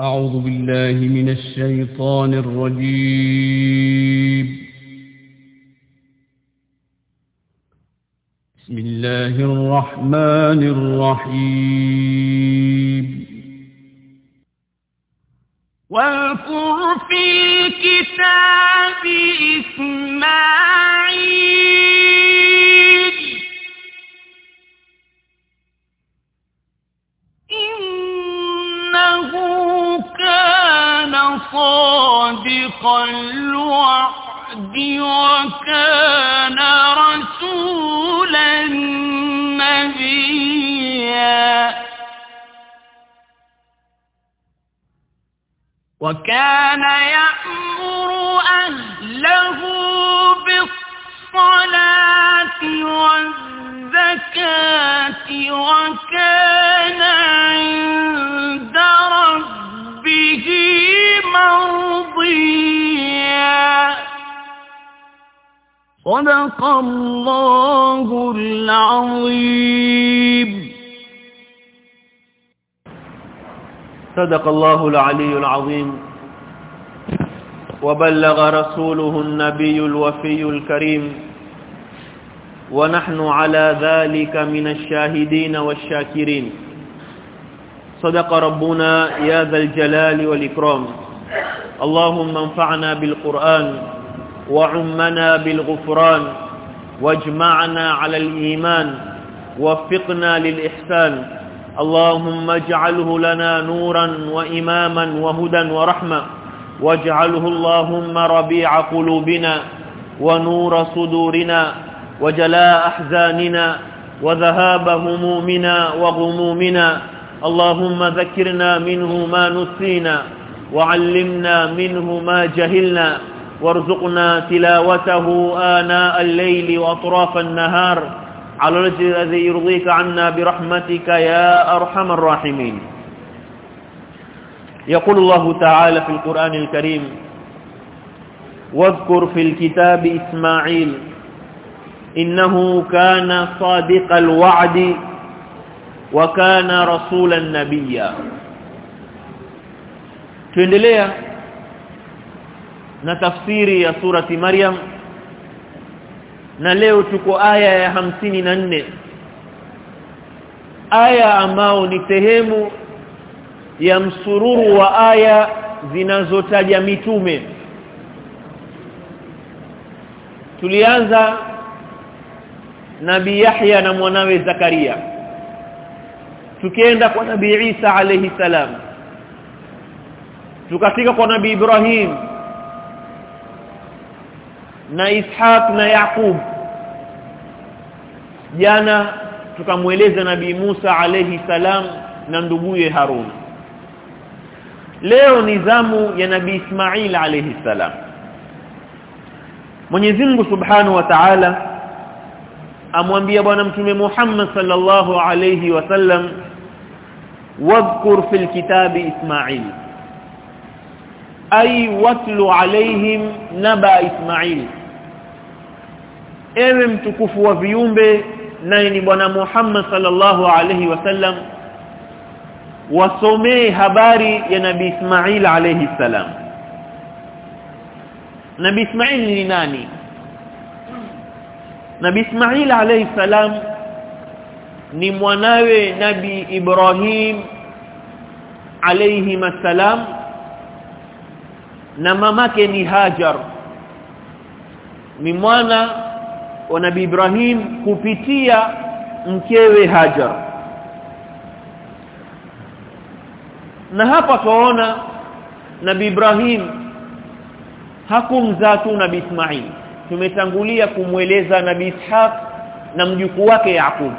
أعوذ بالله من الشيطان الرجيم. بسم الله الرحمن الرحيم. واذكر في الكتاب إسماعيل صادق الوعد وكان رسولا نبيا. وكان يأمر أهله بالصلاة والزكاة وكان عند صدق الله العظيم. صدق الله العلي العظيم. وبلغ رسوله النبي الوفي الكريم. ونحن على ذلك من الشاهدين والشاكرين. صدق ربنا يا ذا الجلال والإكرام. اللهم انفعنا بالقرآن. وعمنا بالغفران واجمعنا على الإيمان وفقنا للإحسان. اللهم اجعله لنا نورا وإماما وهدى ورحمة واجعله اللهم ربيع قلوبنا ونور صدورنا وجلاء أحزاننا وذهاب همومنا وغمومنا. اللهم ذكرنا منه ما نسينا وعلمنا منه ما جهلنا. وارزقنا تلاوته آناء الليل وأطراف النهار. على الوجه الذي يرضيك عنا برحمتك يا أرحم الراحمين. يقول الله تعالى في القرآن الكريم واذكر في الكتاب إسماعيل إنه كان صادق الوعد وكان رسولا نبيا. Tuendelea na tafsiri ya surati Maryam. Na leo tuko aya ya hamsini na nne. Aya ambao ni sehemu ya msururu wa aya zinazotaja mitume. Tulianza nabii Yahya na mwanawe Zakaria. Tukienda kwa nabii Isa alayhi salam. Tukafika kwa nabii Ibrahim na Ishaq na Yaqub. Jana tukamweleza nabii Musa alayhi salam na nduguye Harun. Leo ni zamu ya nabii Ismail alayhi salam. Mwenyezi Mungu Subhanahu wa Ta'ala amwambia bwana mtume Muhammad sallallahu alayhi wasallam wadhkur fil kitabi Ismail ay watlu alaihim naba Ismail ewe mtukufu wa viumbe naye ni bwana Muhammad sallallahu alaihi wasallam wasomee habari ya nabi Ismail alayhi salam. Nabi Ismail ni nani? Nabi Ismail alayhi salam ni mwanawe Nabi Ibrahim alayhi salam na mamake ni Hajar. Ni mwana wa Nabii Ibrahim kupitia mkewe Hajar. Na hapa tuona Nabii Ibrahim hakumzaa tu Nabii Ismail. Tumetangulia kumweleza Nabii Ishaq na mjukuu wake Yaqub.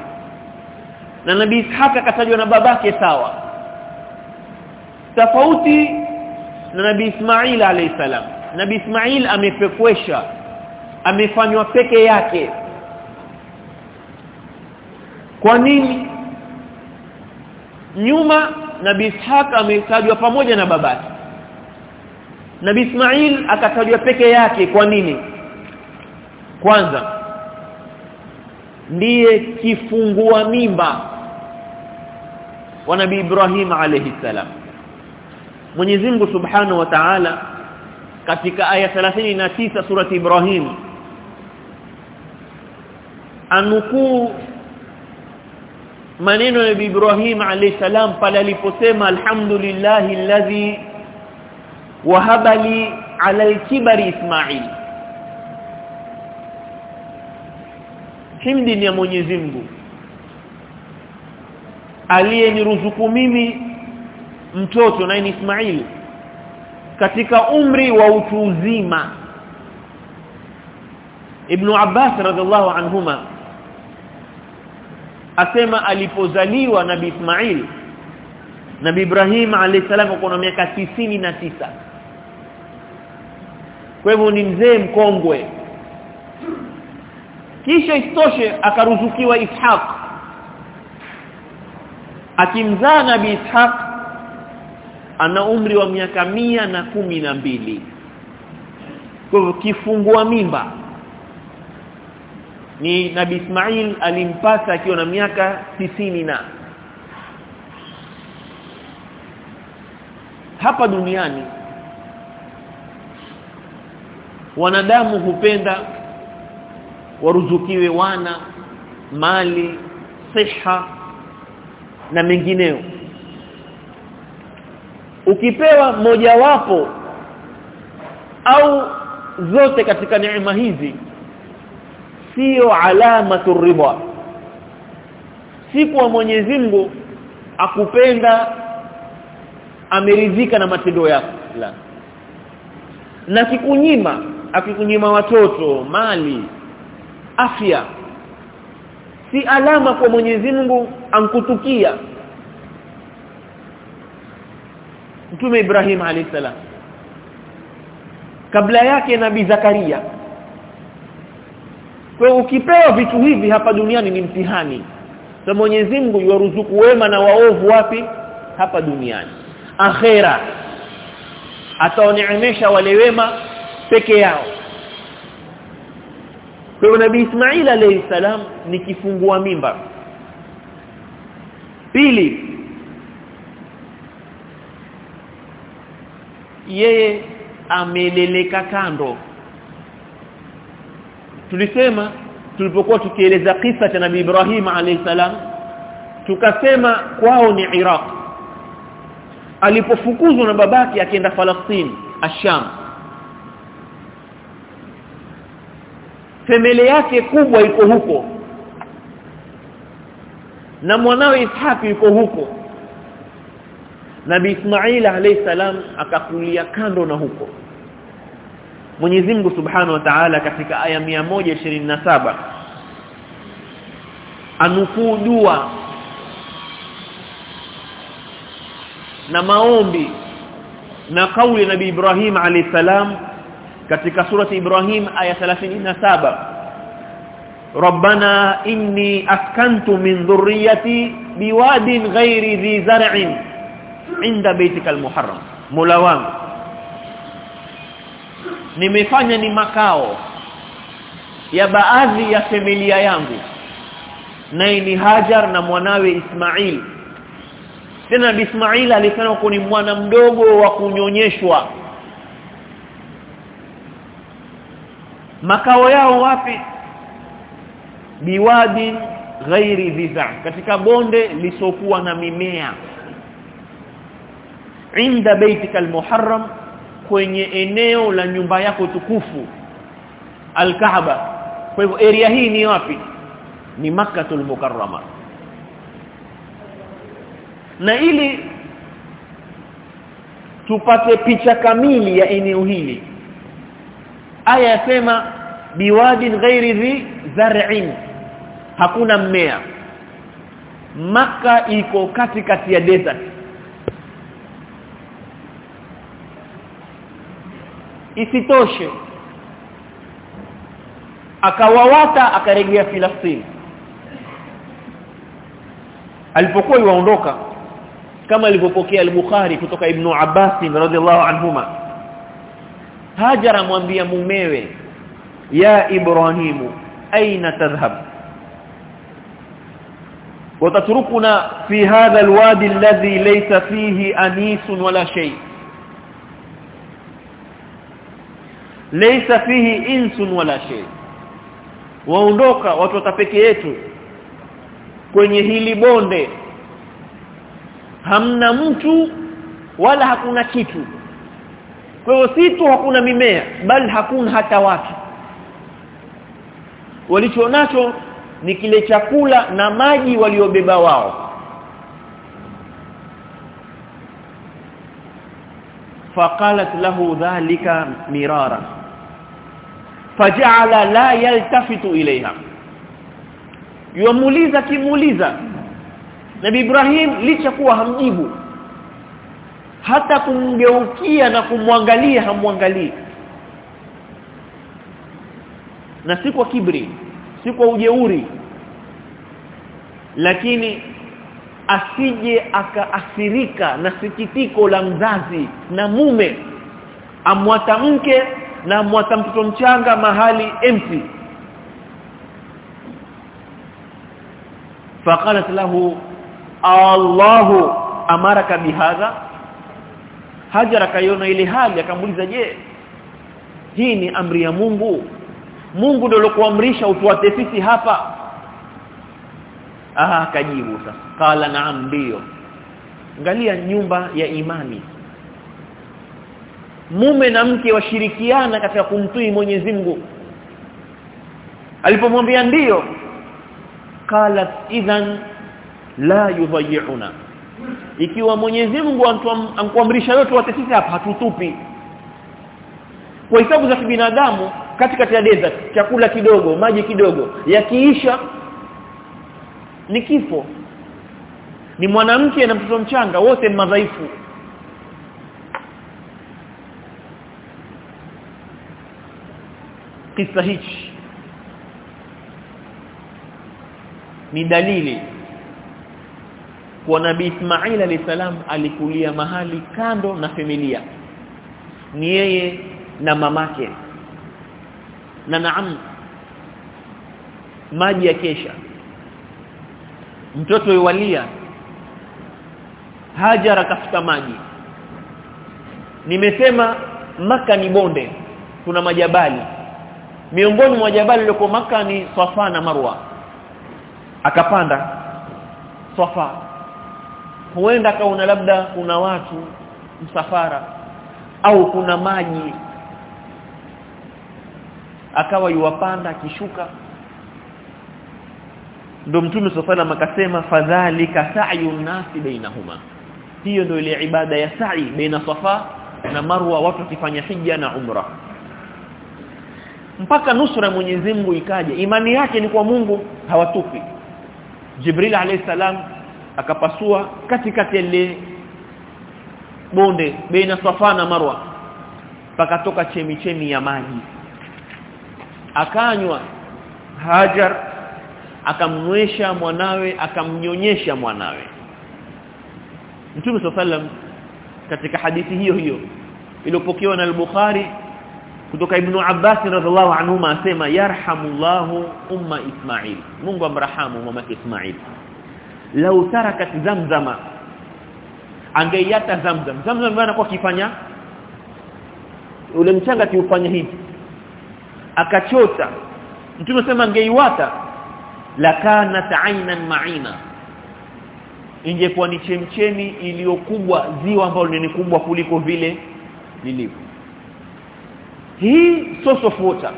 Na Nabii Ishaq akatajwa na babake sawa. Tofauti na nabi Ismail alayhi salam. Nabi Ismail amepekwesha. Amefanywa peke yake. Kwa nini? Nyuma nabi Ishaq ametajwa pamoja na babake. Nabi Ismail akatajwa peke yake. Kwa nini? Kwanza ndiye kifungua mimba wa nabi Ibrahim alayhi salam Mwenyezi Mungu Subhanahu wa Ta'ala katika aya 39 surati Ibrahim anukuu maneno ya Ibrahim alayhi salam pale aliposema alhamdulillahi alladhi wahaba li ala al-kibari Ismail. Himdi ni ya Mwenyezi Mungu. Aliyeniruzuku mimi mtoto naye ni Ismail katika umri wa utu uzima. Ibn Abbas radhiallahu anhuma asema alipozaliwa Nabii Ismail Nabii Ibrahim alayhisalam na miaka na tisa. Kwa hivyo ni mzee mkongwe. Kisha istoshe akaruzukiwa Ishaq. Akimzaa Nabii Ishaq ana umri wa miaka mia na kumi na mbili. Kwa hivyo kifungua mimba. Ni Nabi Ismail alimpasa akiwa na miaka tisini na. Hapa duniani wanadamu hupenda waruzukiwe wana mali siha na mengineo ukipewa mojawapo au zote katika neema hizi sio alama turidha si kwa Mwenyezi Mungu akupenda ameridhika na matendo yako. La. Na kikunyima akikunyima watoto mali afya si alama kwa Mwenyezi Mungu ankutukia Mtume Ibrahim alayhisalam kabla yake nabii Zakaria. Kwa ukipewa vitu hivi hapa duniani ni mtihani. So Mwenyezi Mungu yuruzuku wema na waovu wapi? Hapa duniani. Akhera. Ataoneemesha wale wema peke yao. Kwa Nabii Ismail alayhisalam ni kifungua mimba. Pili yeye ameleleka kando. Tulisema tulipokuwa tukieleza kisa cha Nabii Ibrahim alayhi salam tukasema kwao ni Iraq. Alipofukuzwa na babake akienda Falastini Asham. Femele yake kubwa iko huko na mwanawe Ishaq yuko huko Nabii Ismail alayhi salam akakulia kando na huko. Mwenyezi Mungu Subhanahu wa Ta'ala katika aya 127 anukuu dua na maombi na kauli Nabii Ibrahim alayhi salam katika surati Ibrahim aya 37 Rabbana inni askantu min dhurriyyati biwadin ghairi dhi zar'in inda baitikal muharram. Mola wangu. Nimefanya ni makao ya baadhi ya familia yangu. Naye ni Hajar na mwanawe Ismail. Tena Ismail alisema kuni ni mwana mdogo wa kunyonyeshwa. Makao yao wapi? Biwadi ghairi dhiza katika bonde lisokuwa na mimea inda baitika almuharram kwenye eneo la nyumba yako tukufu alkaaba. Kwa hivyo area hii ni wapi? Ni makkatul mukarrama. Na ili tupate picha kamili ya eneo hili aya yasema biwadin ghairi dhi zar'in hakuna mmea. Maka iko katikati ya desert isitoshe. Akawawata akarejea Filastini alipokuwa yuondoka kama alivyopokea al-Bukhari kutoka Ibn Abbas radhiallahu anhuma Hajara mwambia mumewe ya Ibrahimu aina tadhhab? Watatrukuna fi hadha alwadi alladhi laysa fihi anisun wala shay. laysa fihi insun wala shay. Waondoka watu watapeke yetu kwenye hili bonde. Hamna mtu wala hakuna kitu. Kwa hiyo si tu hakuna mimea bal hakuna hata watu. Walichonacho ni kile chakula na maji waliobeba wao. Faqalat lahu dhalika mirara faj'ala la yaltafitu ilaiha yumuliza kimuliza Nabii Ibrahim licha kuwa hamjibu hata kumgeukia na kumwangalia hamwangalii. Na si kwa kibri si kwa ujeuri lakini asije akaathirika na sikitiko la mzazi na mume. Amwata mke na mwasa mtoto mchanga mahali empty faqalat lahu Allahu amaraka bihadha. Hajar kayona ile hali akamuuliza je hii ni amri ya Mungu? Mungu ndio alokuamrisha utuate sisi hapa? Aha akajibu sasa qala naam ndio angalia nyumba ya imani mume na mke washirikiana katika kumtii Mwenyezi Mungu. Alipomwambia ndiyo qala idhan la yudhayyuna ikiwa Mwenyezi Mungu ankuamrisha yote wote sisi hapa hatutupi. Kwa hisabu za kibinadamu katikati ya desert chakula kidogo maji kidogo yakiisha ni kifo. Ni mwanamke na mtoto mchanga wote madhaifu kisa hichi ni dalili kwa nabii Ismail alisalam alikulia mahali kando na familia. Ni yeye na mamake na naam maji ya kesha. Mtoto yuwalia Hajara kafuta maji. Nimesema maka ni bonde kuna majabali miongoni mwa jabali lilikuwa maka ni Safa na Marwa. Akapanda Safa. Huenda kaona labda kuna watu msafara au kuna maji. Akawa yuwapanda akishuka. Ndio mtume sallallahu akasema fadhalika sa'yu nasi bainahuma. Hiyo ndio ile ibada ya sa'i baina safa na marwa watu wakifanya hija na umra mpaka nusra Mwenyezi Mungu ikaja imani yake ni kwa Mungu hawatupi. Jibril alayhi salam akapasua katikati ile bonde baina safa na marwa pakatoka chemi chemi ya maji. Akanywa Hajar akamnywesha mwanawe akamnyonyesha mwanawe. Mtume sallam katika hadithi hiyo hiyo iliyopokewa na al-Bukhari kutoka Ibn Abbas radhiallahu anhuma asema yarhamullahu umma Ismail. Mungu amrahamu mama Ismail. Lau tarakat zamzama. Angeiata zamzam. Zamzam ndio kwa kifanya ule mchanga kiufanya hivi. Akachota. Mtume sema angeiwata. Lakana aynan ma'ina. Ingekuwa ni chemchemi iliyokubwa ziwa ambalo ni kubwa kuliko vile lilivyo hii source of water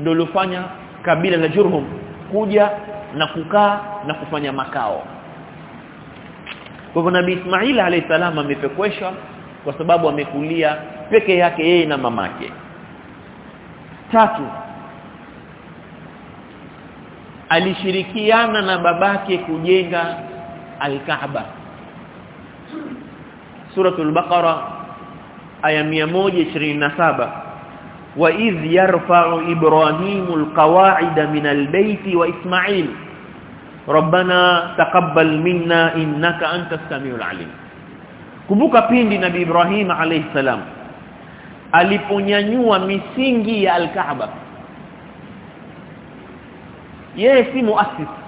ndio lufanya kabila la Jurhum kuja na kukaa na kufanya makao. Kwa hivyo Nabii Ismail alayhisalama amepekweshwa kwa sababu amekulia peke yake yeye na mamake. Tatu alishirikiana na babake kujenga al-Kaaba. Suratul Baqara aya 127 wa idh yarfa'u Ibrahimul qawa'ida minal bayti wa Ismail. Rabbana taqabbal minna innaka antas samiul alim. Kumbuka pindi Nabii Ibrahim alayhi salam aliponyanyua misingi ya al-Kaaba. Yeye si muasisi.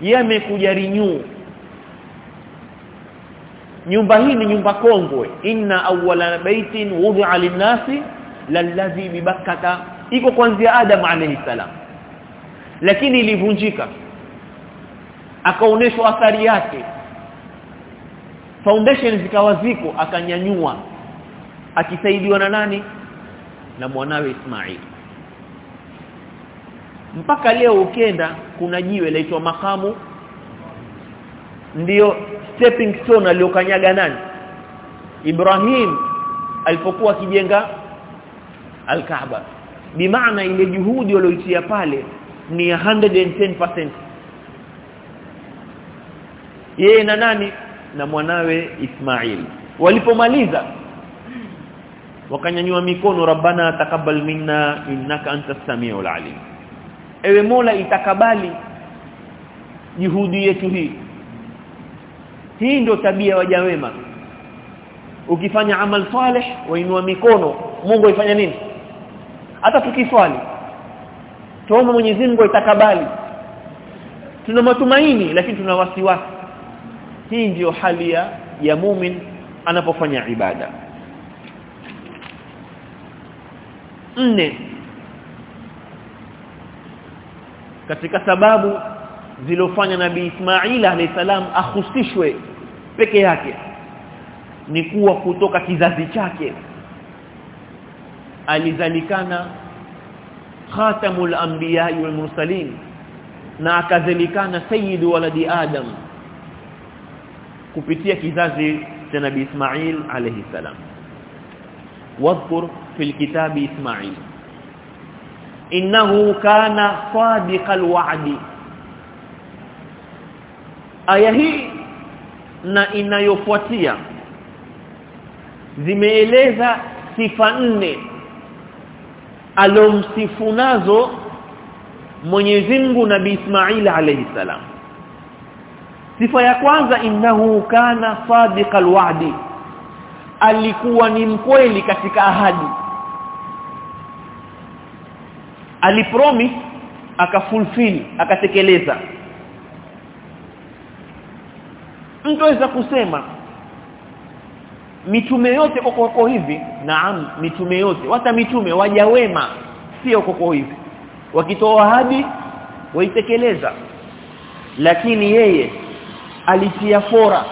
Yeye amekuja renew nyumba hii ni nyumba kongwe. Inna awwala baitin wudi'a lin-nasi lalladhi bibakkata iko kuanzia Adam alayhi salam. Lakini ilivunjika. Akaoneshwa athari yake. Foundation zikawa ziko akanyanyua. Akisaidiwa na nani? Na mwanawe Ismail. Mpaka leo ukenda kuna jiwe laitwa makamu ndiyo stepping stone aliyokanyaga nani? Ibrahim alipokuwa akijenga Al-Kaaba. Bimaana ile juhudi walioitia pale ni 110% yeye na nani? Na mwanawe Ismail. Walipomaliza wakanyanyua mikono rabbana takabbal minna innaka antas samiul alim. Ewe mola itakabali juhudi yetu hii hii ndio tabia waja wema ukifanya amal saleh wainua mikono. Mungu aifanya nini? Hata tukiswali. Tuombe Mwenyezi Mungu itakabali tuna matumaini lakini tuna wasiwasi. Hii ndio hali ya, ya mumin anapofanya ibada. Nne. Katika sababu zilofanya nabii Ismail alayhisalam ahusishwe peke yake ni kuwa kutoka kizazi chake alizalikana khatamul anbiya wal mursalin na akazalikana sayyidu waladi adam kupitia kizazi cha nabi Ismail alayhi salam. Wadhkur fil kitabi Ismail. Innahu kana sadiqal wa'di aya hii na inayofuatia zimeeleza sifa nne alomsifu nazo Mwenyezi Mungu Nabii Ismail alayhi salam. Sifa ya kwanza innahu kana sadiqal wa'di alikuwa ni mkweli katika ahadi. Alipromise akafulfill akatekeleza mtu aweza kusema mitume yote kokoko hivi. Naam mitume yote. Hata mitume waja wema sio koko hivi. Wakitoa ahadi waitekeleza. Lakini yeye alitia fora.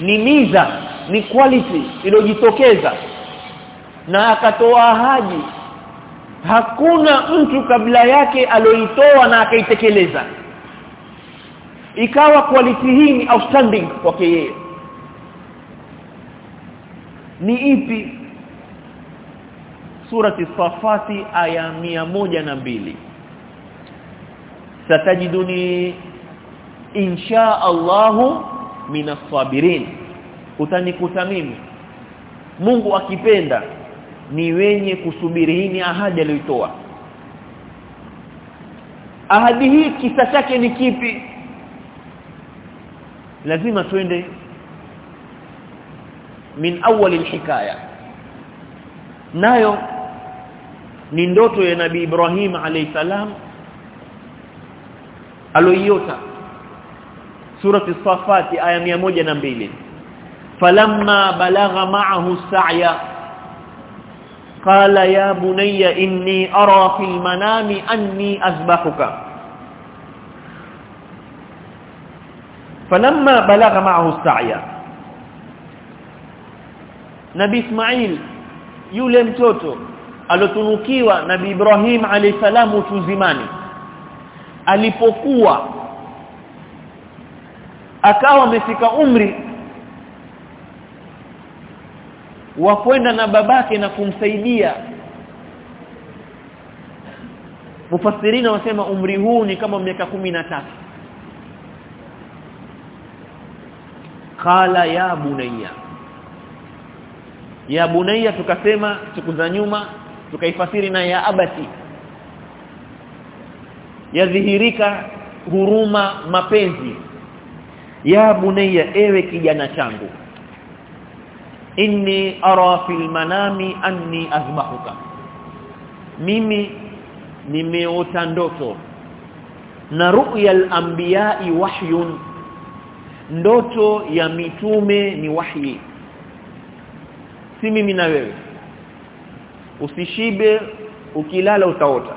Ni miza ni quality iliyojitokeza. Na akatoa ahadi. Hakuna mtu kabla yake alioitoa na akaitekeleza ikawa quality hii ni outstanding kwake yeye. Ni ipi? Surati safati aya na mbili. Satajiduni insha Allahu minas sabirin. Utanikuta mimi. Mungu akipenda ni wenye kusubiri hii ni ahadi aliyoitoa. Ahadi hii kisa chake ni kipi lazima twende min awwal alhikaya. Nayo ni ndoto ya nabii Ibrahim alayhisalam aloiota surati safati aya mbili. Falamma balagha ma'ahu as-sa'ya qala ya bunayya inni ara fil manami anni azbahuka falamma balagha ma'ahu as-sa'ya. Nabi Ismail yule mtoto alotunukiwa Nabi Ibrahim alayhisalam utuzimani alipokuwa akawa amefika umri wa kwenda na babake na kumsaidia. Mufassirina wasema umri huu ni kama miaka tatu Qala ya bunayya. Ya bunayya tukasema siku za nyuma tukaifasiri na ya abati yadhihirika huruma mapenzi. Ya bunayya ewe kijana changu. Inni ara fil manami anni azbahuka. Mimi nimeota ndoto. Na ru'ya al-anbiya'i wahyun ndoto ya mitume ni wahyi. Si mimi na wewe. Usishibe ukilala utaota.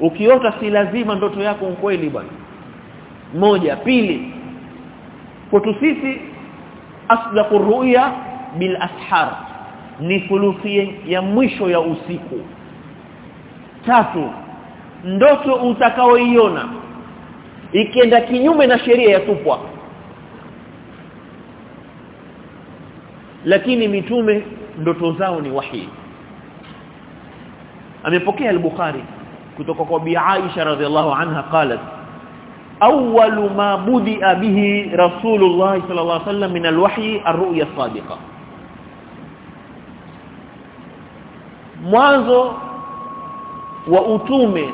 Ukiota si lazima ndoto yako kweli bwana. Moja. Pili kwetu sisi asdaqur ru'ya bil ashar. Ni thuluthi ya mwisho ya usiku. Tatu ndoto utakaoiona. Ikienda kinyume na sheria ya tupwa lakini mitume ndoto zao ni wahi. Amepokea al-Bukhari kutoka kwa Bi Aisha radhiallahu anha qalat awwalu ma budia bihi rasulullah sallallahu alaihi wasallam min al-wahyi ar-ru'ya as-sadiqa. Mwanzo wa utume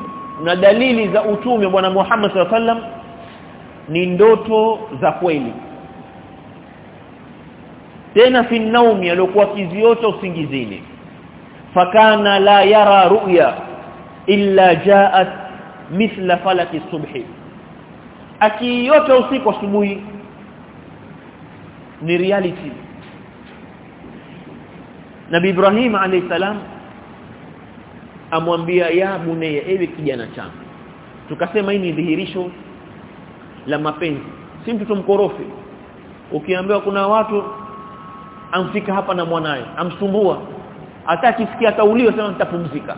na dalili za utume bwana Muhammad sallallahu alaihi wasallam ni ndoto za kweli tena fi naumi aliyokuwa kiziota usingizini. Fakana la yara ru'ya illa jaat mithla falaki subhi. Akiota usiku asubuhi ni reality. Nabi Ibrahim alayhi salam amwambia ya bunaya ewe kijana changu. Tukasema hii ni dhihirisho la mapenzi. Si mtoto mkorofi ukiambiwa kuna watu amfika hapa na mwanaye amsumbua. Hata akisikia sana nitapumzika.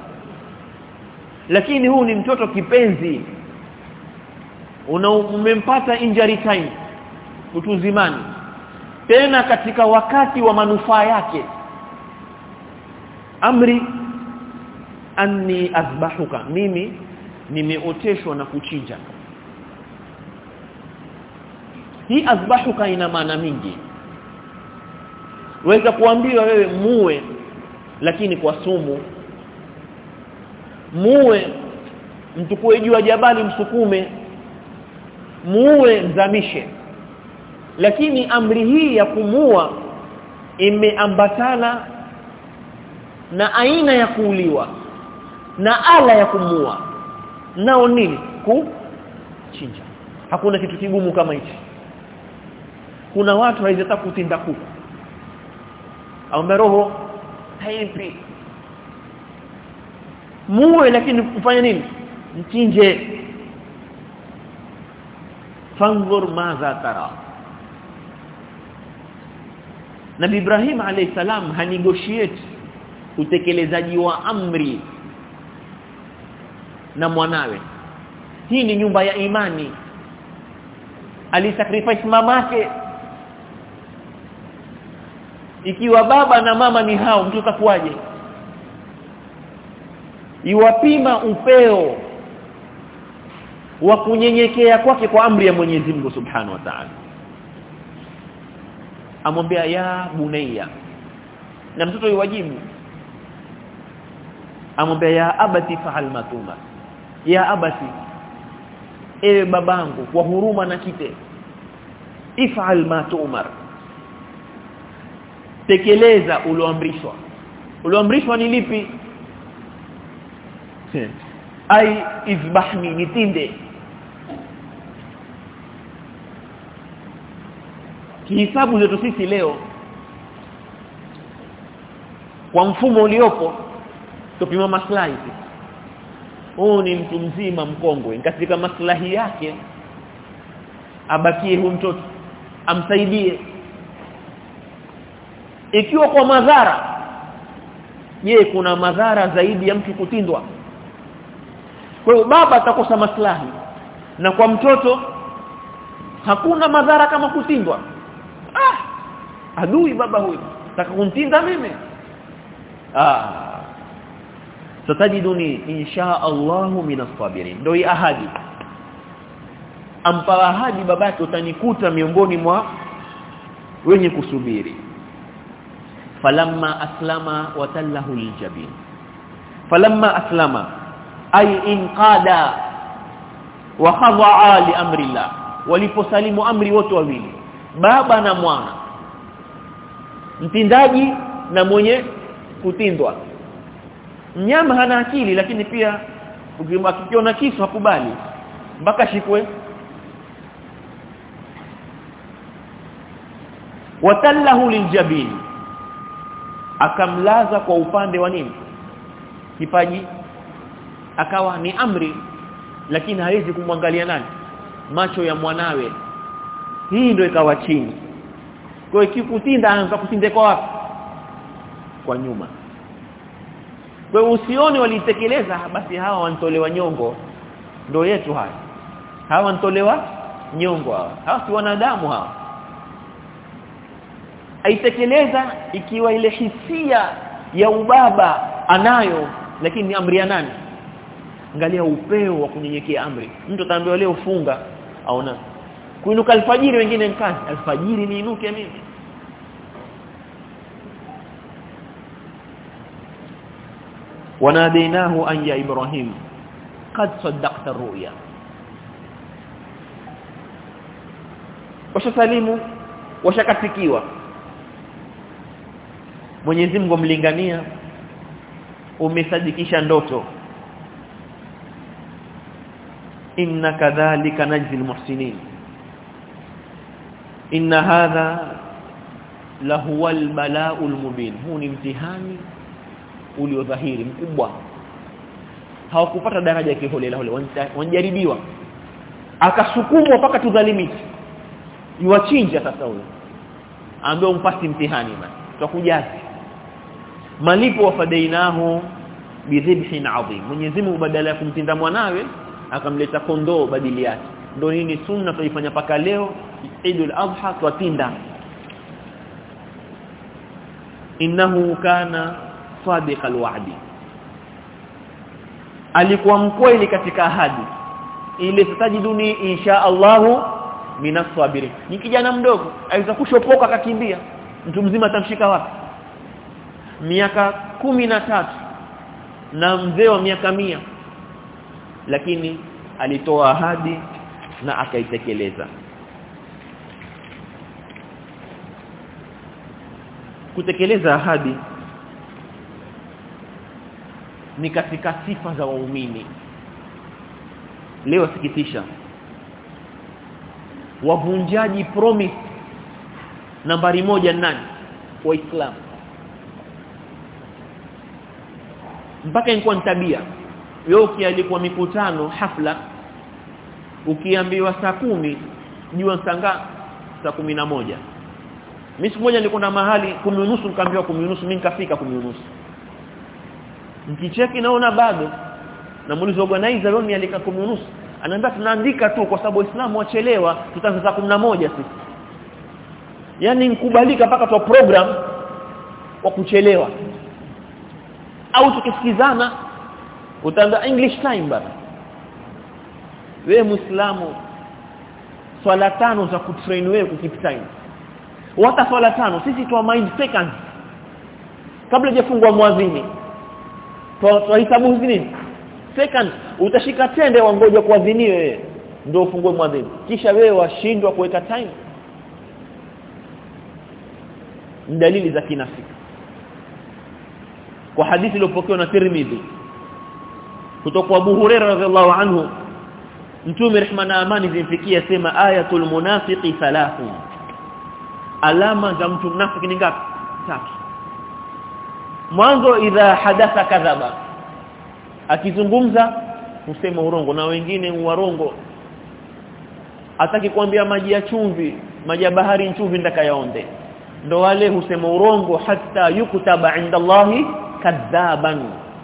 Lakini huu ni mtoto kipenzi. Umempata injury time. Utuzimani tena katika wakati wa manufaa yake. Amri anni azbahuka. Mimi nimeoteshwa na kuchinja. Hii azbahuka ina maana mingi weza kuambiwa wewe muwe lakini kwa sumu. Muwe mtukue juu ya jabali msukume. Muwe mzamishe. Lakini amri hii ya kumua imeambatana na aina ya kuuliwa na ala ya kumua nao nini? Kuchinja. Hakuna kitu kigumu kama hichi. Kuna watu hawezataka kutinda kuku aombe roho haipi. Muwe lakini kufanya nini? Mchinje. Fanzur madha tara. Nabi Ibrahim alayhi salam hanegotiate utekelezaji wa amri na mwanawe. Hii ni nyumba ya imani. Alisacrifice mamake ikiwa baba na mama ni hao mtu utakuwaje iwapima upeo wa kunyenyekea kwake kwa amri ya Mwenyezi Mungu Subhanahu wa Ta'ala. Amwambia ya bunayya na mtoto iwajibu amwambia ya abati fa'al matuma. Ya abati ewe babangu kwa huruma na kite if'al ma tu'mar tekeleza ulioamrishwa. Ulioamrishwa ni lipi? Ai izbahni nitinde kihisabu zetu sisi leo kwa mfumo uliopo tupima maslahi. Huu ni mtu mzima mkongwe katika maslahi yake abakie huyu mtoto amsaidie ikiwa kwa madhara je kuna madhara zaidi ya mtu kutindwa? Kwa hiyo baba atakosa maslahi na kwa mtoto hakuna madhara kama kutindwa. Ah adui baba huyu atakuntinda mimi. Ah satajiduni insha Allahu minas sabirin. Ndio ahadi. Ampa ahadi babake utanikuta miongoni mwa wenye kusubiri falamma aslama watallahu liljabin falamma aslama ay inqada wa khadha'a li amri Allah waliposalimu amri wote wawili baba na mwana. Mtindaji na mwenye kutindwa. Mnyama hana akili lakini pia ukiona kisu hakubali mpaka shikwe watallahu liljabin akamlaza kwa upande wa nini? Kipaji. Akawa ni amri lakini hawezi kumwangalia nani? Macho ya mwanawe. Hii ndio ikawa chini. Kwa hiyo anaanza kutinda kwa wapi? Kwa nyuma. Kwa hiyo usione walitekeleza basi hawa wantolewa nyongo. Ndio yetu haya hawa wantolewa nyongo hawa. Hawa si wanadamu hawa aitekeleza ikiwa ile hisia ya ubaba anayo lakini ni amri ya nani? Angalia upeo wa kunyenyekea amri. Mtu ataambiwa leo funga. Aona. Kuinuka alfajiri wengine mkazi alfajiri niinuke mimi. Wanadainahu an ya ibrahim qad saddaqta ruya. Washasalimu washakatikiwa Mwenyezi Mungu mlingania umesadikisha ndoto. Inna kadhalika najzi almuhsinin. Inna hadha lahuwa albala'u almubin huu ni mtihani uliodhahiri mkubwa. Hawakupata daraja ya kiholela hole wanajaribiwa akasukumwa mpaka tudhalimiki yuachinja sasa huyo. Ambaye umpasi mtihani basi tutakujazi malipo wafadainahu bidhibhin adhim. Mwenyezi Mungu badala ya kumtinda mwanawe akamleta kondoo badili yake. Ndio nini sunna tuifanya paka leo? Eidul Adha twatinda. Innahu kana sadiqal wa'di. Alikuwa mkweli katika ahadi. Ile tutajiduni insha Allahu minasabiri ni kijana mdogo aweza kushopoka akakimbia. Mtu mzima atamshika wapi miaka kumi na tatu na mzee wa miaka mia. Lakini alitoa ahadi na akaitekeleza. Kutekeleza ahadi ni katika sifa za waumini. Leo sikitisha. Wavunjaji promise nambari moja nani? Waislamu mpaka ilikuwa ni tabia. Wewe ukialikwa mikutano hafla ukiambiwa saa kumi jua sanga saa na moja. Mimi siku moja nilikwenda mahali kumi nikaambiwa kumi mimi nikafika kumi nikicheki naona bado na muulizo organizer leo nialika kumi anaambia tunaandika tu kwa sababu Uislamu wachelewa tutaanza saa moja sisi. Yani nikubalika mpaka tu program wa kuchelewa au tukisikizana utaanza english time bana. Wewe muislamu swala tano za kutrain wewe kukeep time. Hata swala tano sisi tu mind seconds kabla hajafungwa muadhini tuhesabu hizi second utashika tende wangoja kuadhini wewe ndio ufungue muadhini kisha wewe washindwa kuweka time. Dalili za kinafiki kwa hadithi iliyopokewa na Tirmidhi kutoka kwa Abu Hurairah radhiallahu anhu Mtume rehma na amani zimfikia sema ayatul munafiqi thalathu alama za mtu mnafiki ni ngapi? Tatu. Mwanzo idha hadatha kadhaba. Akizungumza husema urongo na wengine uwarongo ataki kuambia maji ya chumvi maji ya bahari chumvi ndakayaonde. Ndo wale husema urongo hata yukutaba inda Allahi kadhaban.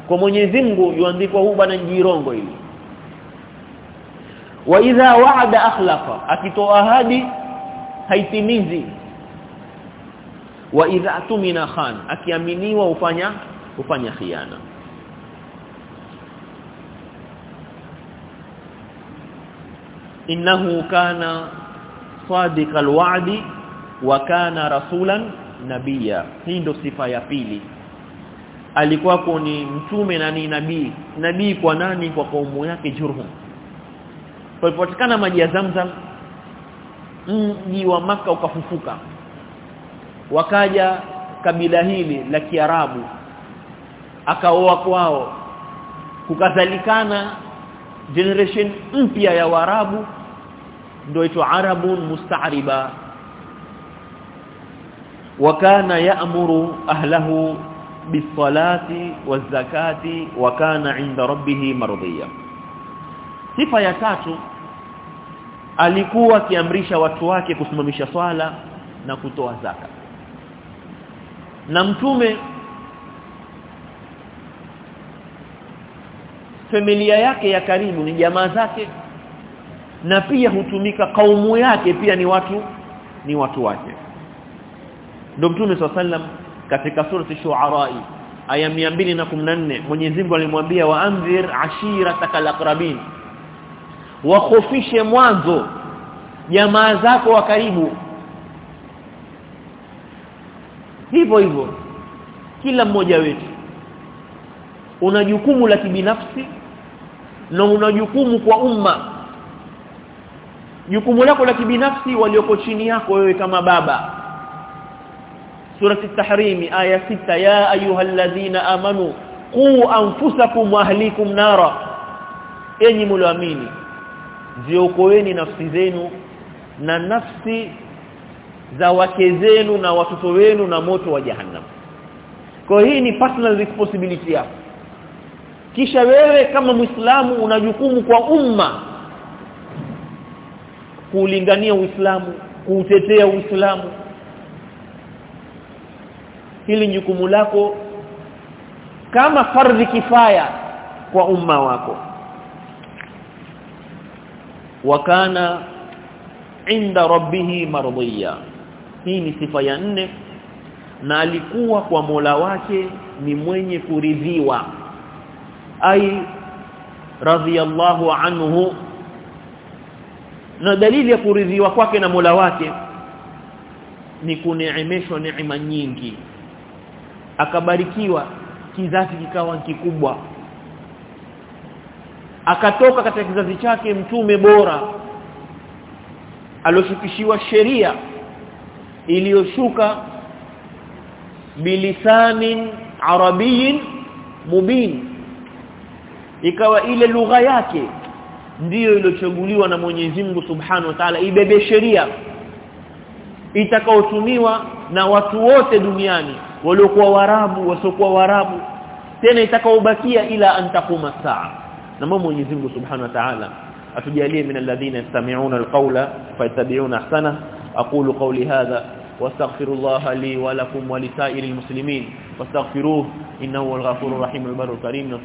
Kwa Mwenyezi Mungu yuandikwa huu bwana jirongo hili. Wa idha wa'ada akhlafa akitoa ahadi haitimizi. Wa idha tumina khan akiaminiwa ufanya ufanya khiana. Innahu kana sadiqal wa'di wa kana rasulan nabiyya. Hii ndo sifa ya pili alikuwako ni mtume na ni nabii. Nabii kwa nani? Kwa kaumu yake Jurhum. Palipopatikana maji ya Zamzam mji wa maka ukafufuka. Wakaja kabila hili la Kiarabu akaoa kwao. Kukazalikana generation mpya ya Waarabu ndio itwa Arabun musta'riba. Wakana ya'muru ahlahu bisalati wazakati wa kana inda rabbih mardiya. Sifa ya tatu alikuwa akiamrisha watu wake kusimamisha swala na kutoa zaka. Na mtume familia yake ya karibu ni jamaa zake na pia hutumika kaumu yake pia ni watu ni watu wake. Ndio mtume swalla katika surati shuara aya 214 Mwenyezi Mungu alimwambia waanzir ashiratakal aqrabin wakhofishe mwanzo jamaa zako wa karibu. Hivyo hivyo kila mmoja wetu una jukumu la kibinafsi na una jukumu kwa umma. Jukumu lako la kibinafsi walioko chini yako wewe kama baba surati at-tahrim aya sita ya ayyuhalladhina amanu qu anfusakum wa ahlikum nara. Enyi mlioamini ziokoeni nafsi zenu na nafsi za wake zenu na watoto wenu na moto wa jahannam. Kwa hii ni personal responsibility yako. Kisha wewe kama muislamu una jukumu kwa umma kuulingania uislamu kuutetea uislamu hili jukumu lako kama fardhi kifaya kwa umma wako. Wakana inda rabbihi mardiya hii ni sifa ya nne na alikuwa kwa Mola wake ni mwenye kuridhiwa. Ai radhiyallahu anhu na dalili ya kuridhiwa kwake na Mola wake ni kuneemeshwa neema nyingi akabarikiwa kizazi kikawa kikubwa. Akatoka katika kizazi chake mtume bora alioshukishiwa sheria iliyoshuka bilisanin arabiyin mubin. Ikawa ile lugha yake ndiyo iliyochaguliwa na Mwenyezi Mungu Subhanahu wa Ta'ala ibebe sheria itakaotumiwa na watu wote duniani waliokuwa warabu wasiokuwa warabu tena itakaobakia ila antakuma saa na Mwenyezi Mungu Subhanahu wa Ta'ala atujalie min alladhina yastami'una alqawla fayattabi'una ahsana. Aqulu qawli hadha wastaghfirullaha li wa lakum wa lisa'iril muslimin. Wastaghfiruhu innahu alghafurur rahimul barur karim na